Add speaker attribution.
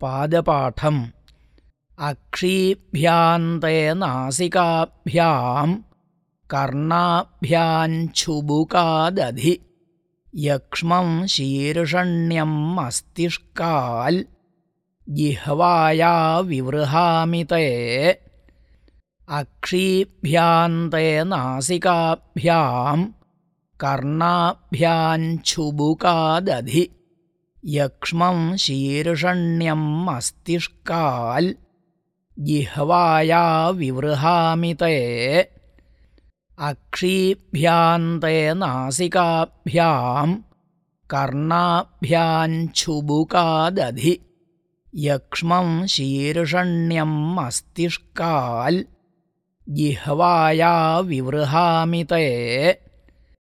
Speaker 1: पादपाठम्। अक्षीभ्यान्ते नासिकाभ्याम् कर्णाभ्याञ्छुबुकादधि यक्ष्मं शीर्षण्यं मस्तिष्काल् जिह्वाया विवृहामि ते। अक्षीभ्यान्ते नासिकाभ्याम् कर्णाभ्याञ्छुबुकादधि यक्ष्मं शीर्षण्यं मस्तिष्काल् जिह्वाया विवृहामि ते। अक्षीभ्यान्ते नासिकाभ्याम् कर्णाभ्याञ्छुबुकादधि यक्ष्मं शीर्षण्यं मस्तिष्काल् जिह्वाया विवृहामि ते